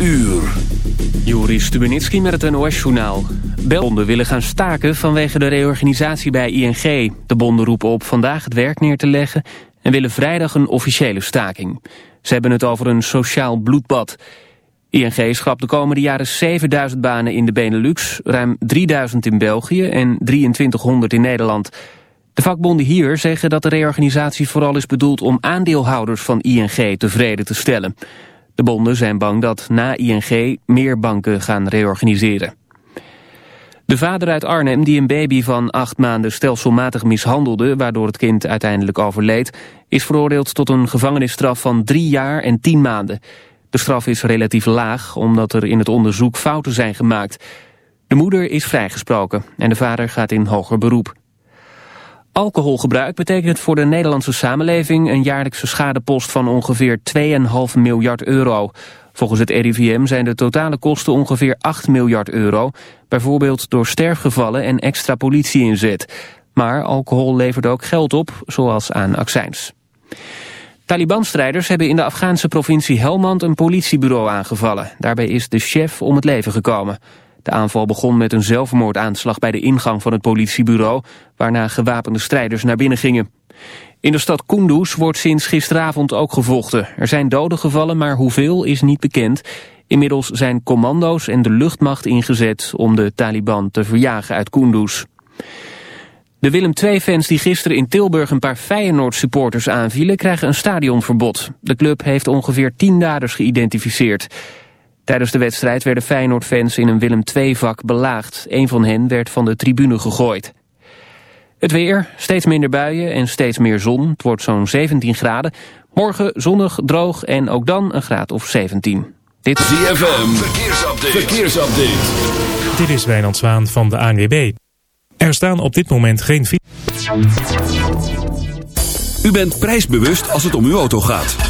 uur. Joris Stubenitski met het NOS-journaal. Belbonden willen gaan staken vanwege de reorganisatie bij ING. De bonden roepen op vandaag het werk neer te leggen... en willen vrijdag een officiële staking. Ze hebben het over een sociaal bloedbad. ING schrapt de komende jaren 7000 banen in de Benelux... ruim 3000 in België en 2300 in Nederland... De vakbonden hier zeggen dat de reorganisatie vooral is bedoeld om aandeelhouders van ING tevreden te stellen. De bonden zijn bang dat na ING meer banken gaan reorganiseren. De vader uit Arnhem die een baby van acht maanden stelselmatig mishandelde... waardoor het kind uiteindelijk overleed... is veroordeeld tot een gevangenisstraf van drie jaar en tien maanden. De straf is relatief laag omdat er in het onderzoek fouten zijn gemaakt. De moeder is vrijgesproken en de vader gaat in hoger beroep. Alcoholgebruik betekent voor de Nederlandse samenleving een jaarlijkse schadepost van ongeveer 2,5 miljard euro. Volgens het RIVM zijn de totale kosten ongeveer 8 miljard euro, bijvoorbeeld door sterfgevallen en extra politieinzet. Maar alcohol levert ook geld op, zoals aan accijns. Taliban-strijders hebben in de Afghaanse provincie Helmand een politiebureau aangevallen. Daarbij is de chef om het leven gekomen. De aanval begon met een zelfmoordaanslag bij de ingang van het politiebureau, waarna gewapende strijders naar binnen gingen. In de stad Kunduz wordt sinds gisteravond ook gevochten. Er zijn doden gevallen, maar hoeveel is niet bekend. Inmiddels zijn commando's en de luchtmacht ingezet om de Taliban te verjagen uit Kunduz. De Willem II-fans die gisteren in Tilburg een paar Feyenoord-supporters aanvielen... krijgen een stadionverbod. De club heeft ongeveer tien daders geïdentificeerd. Tijdens de wedstrijd werden Feyenoord-fans in een Willem II-vak belaagd. Een van hen werd van de tribune gegooid. Het weer, steeds minder buien en steeds meer zon. Het wordt zo'n 17 graden. Morgen zonnig, droog en ook dan een graad of 17. Dit is ZFM, verkeersupdate. verkeersupdate. Dit is Wijnand Zwaan van de ANWB. Er staan op dit moment geen... U bent prijsbewust als het om uw auto gaat.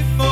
Before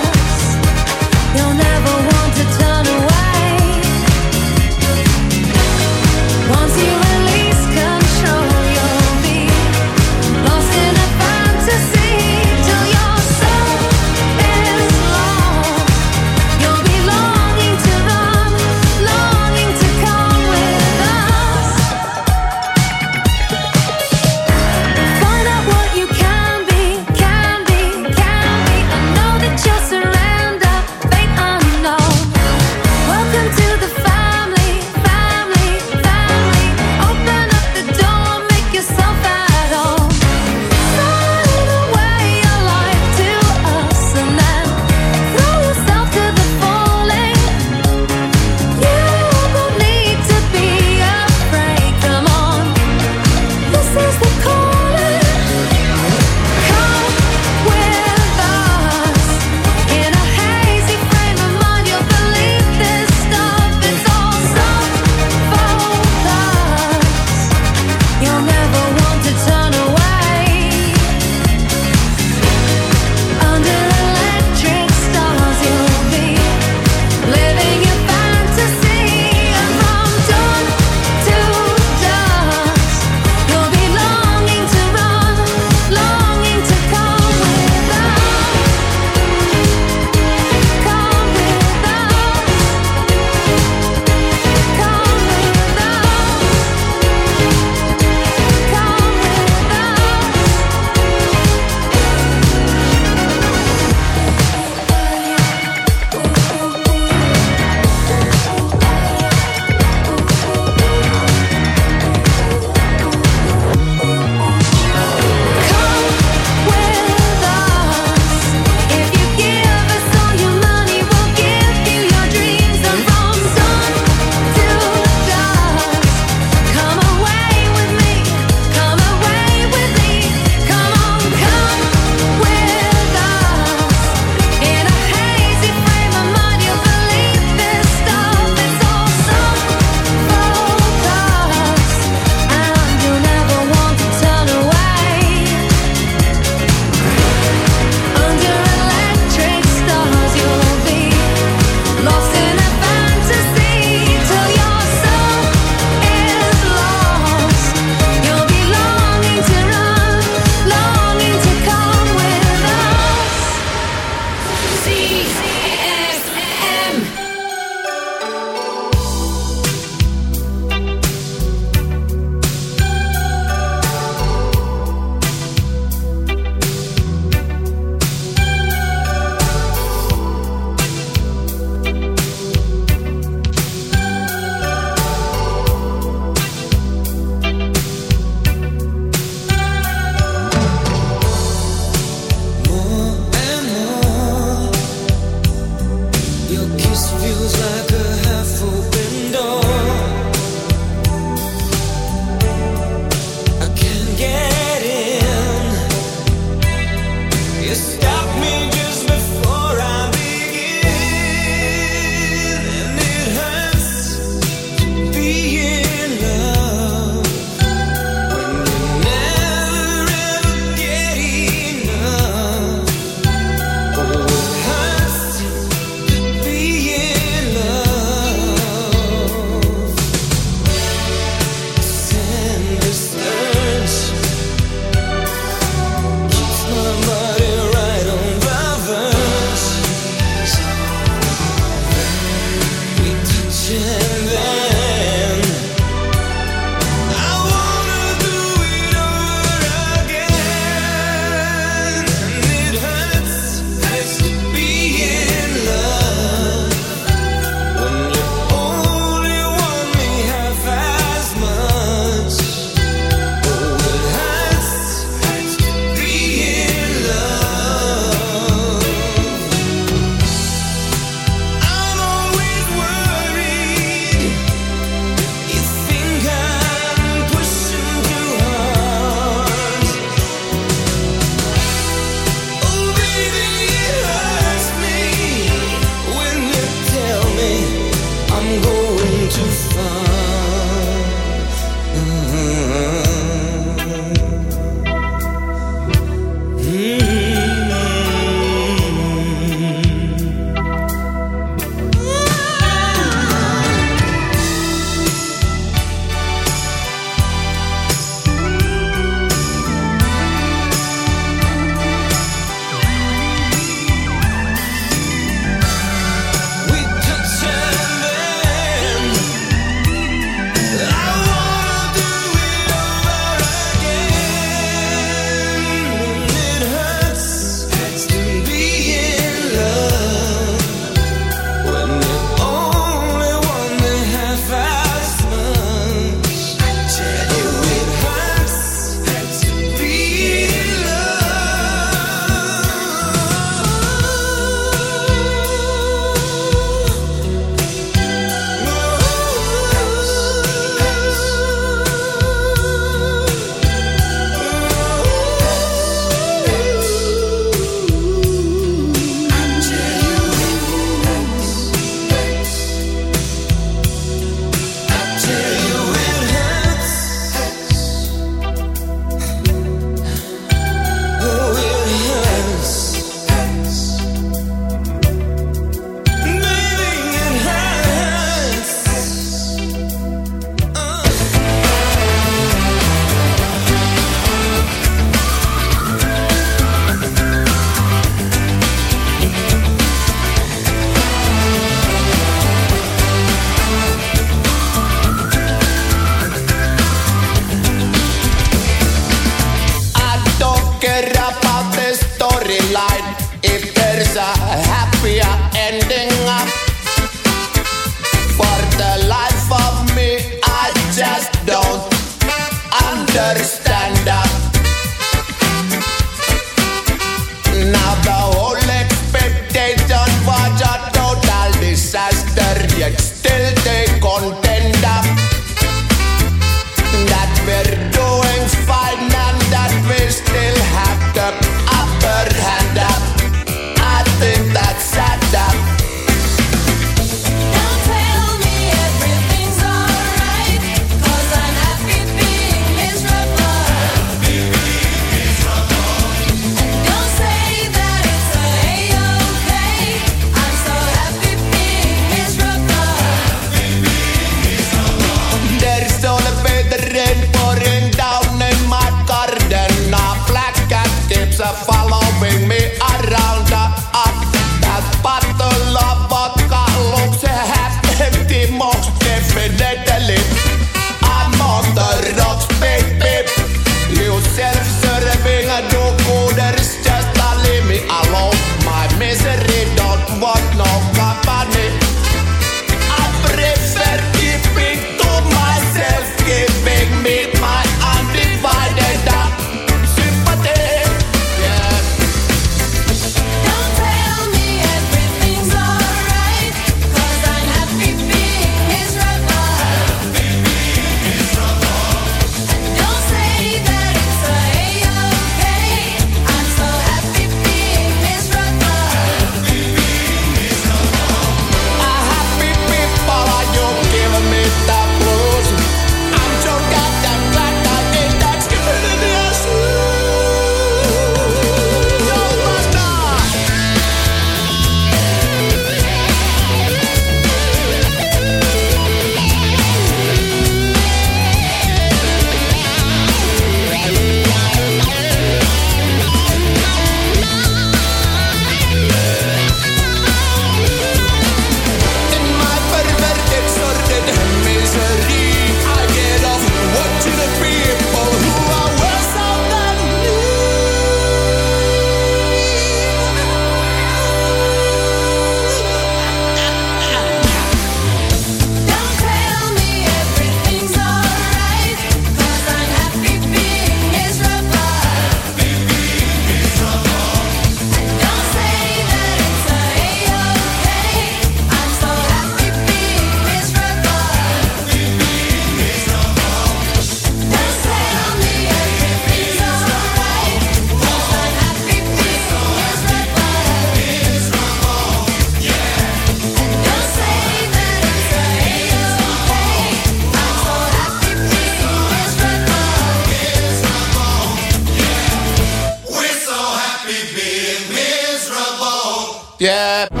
Yeah.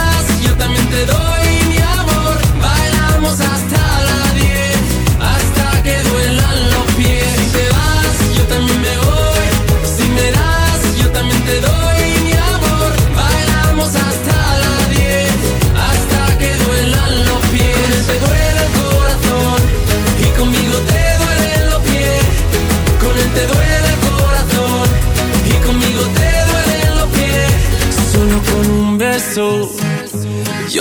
yo también te doy.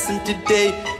Lesson today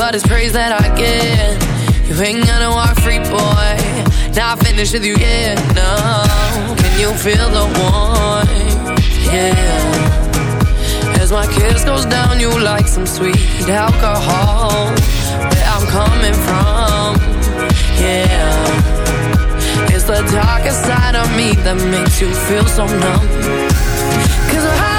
but it's praise that I get. You ain't gonna walk free, boy. Now I finish with you, yeah. No, can you feel the warmth? Yeah. As my kiss goes down, you like some sweet alcohol. Where I'm coming from, yeah. It's the darkest side of me that makes you feel so numb. Cause I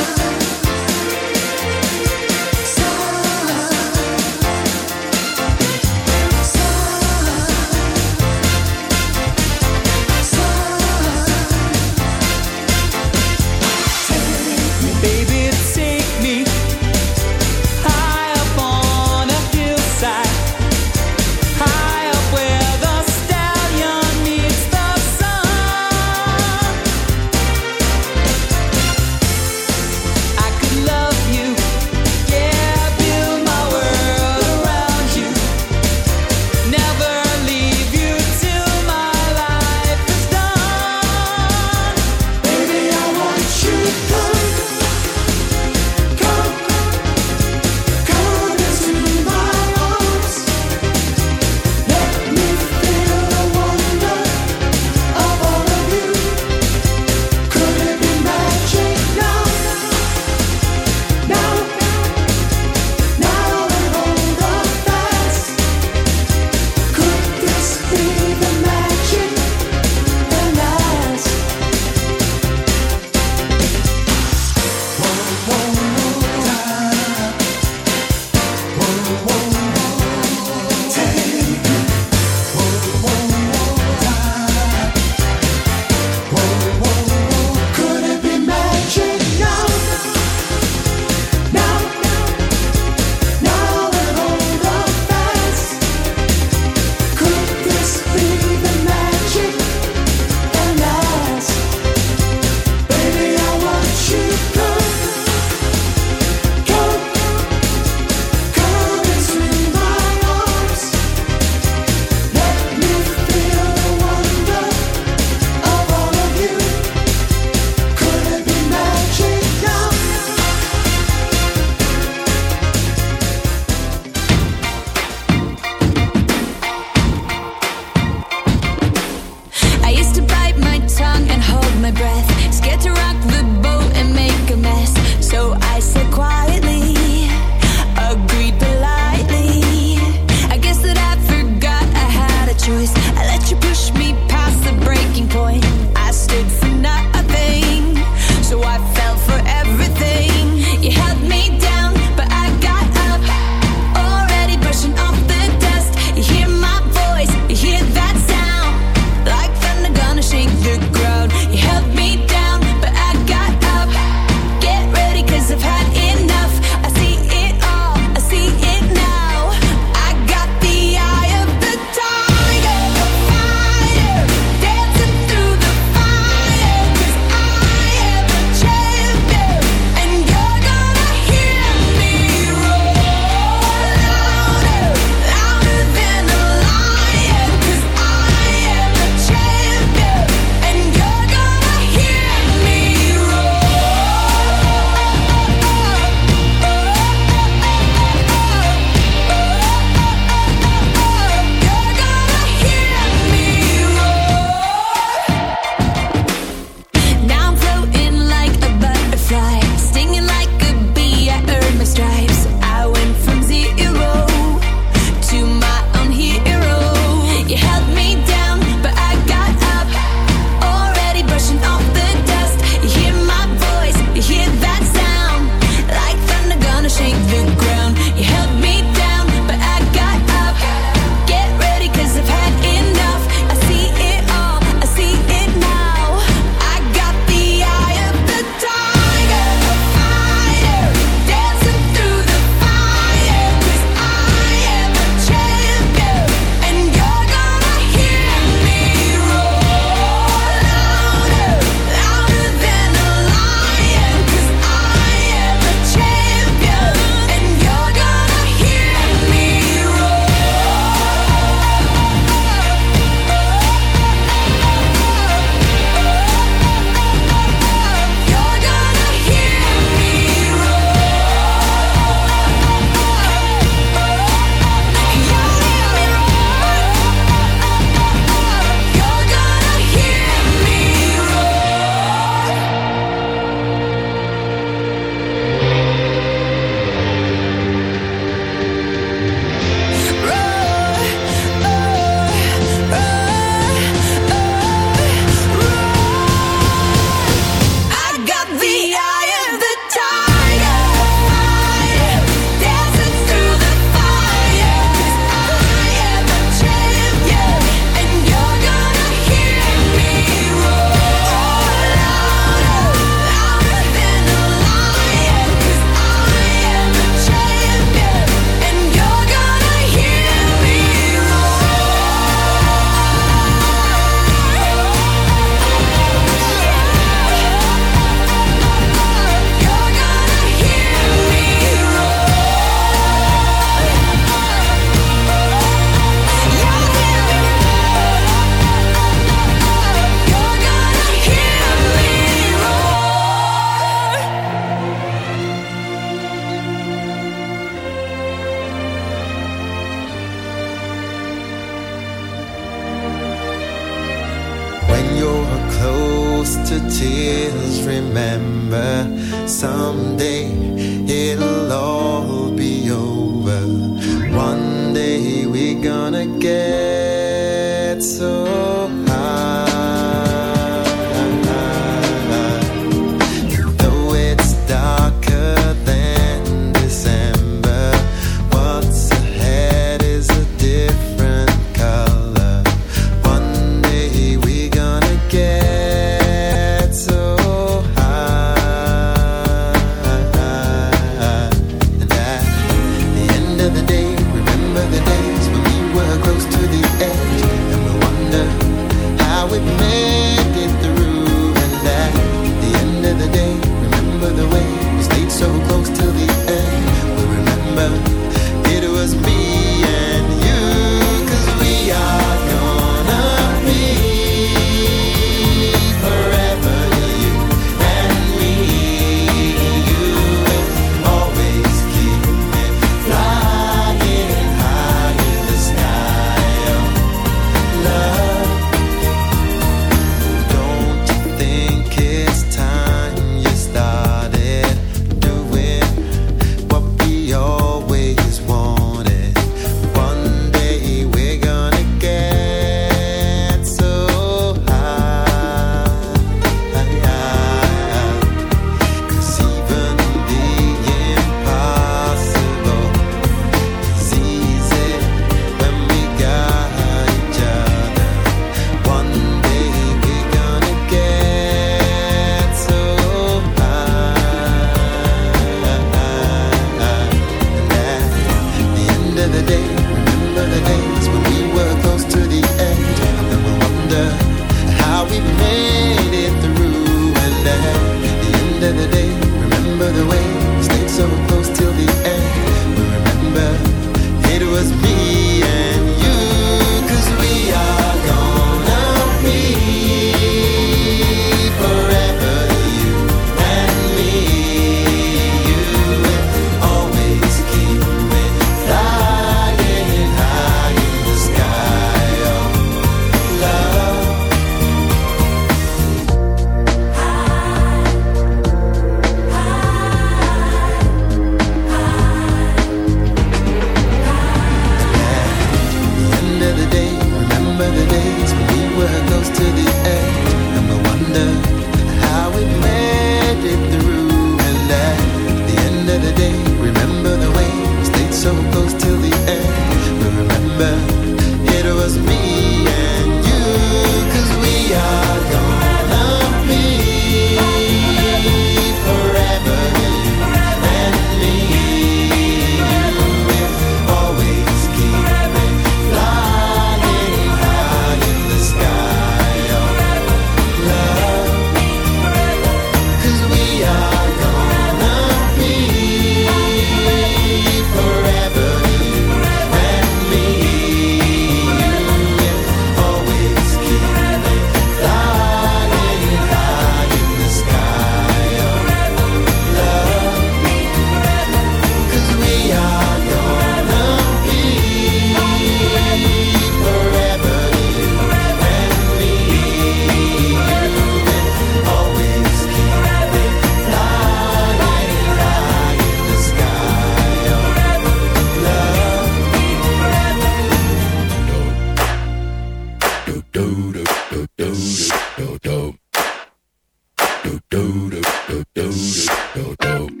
go, go.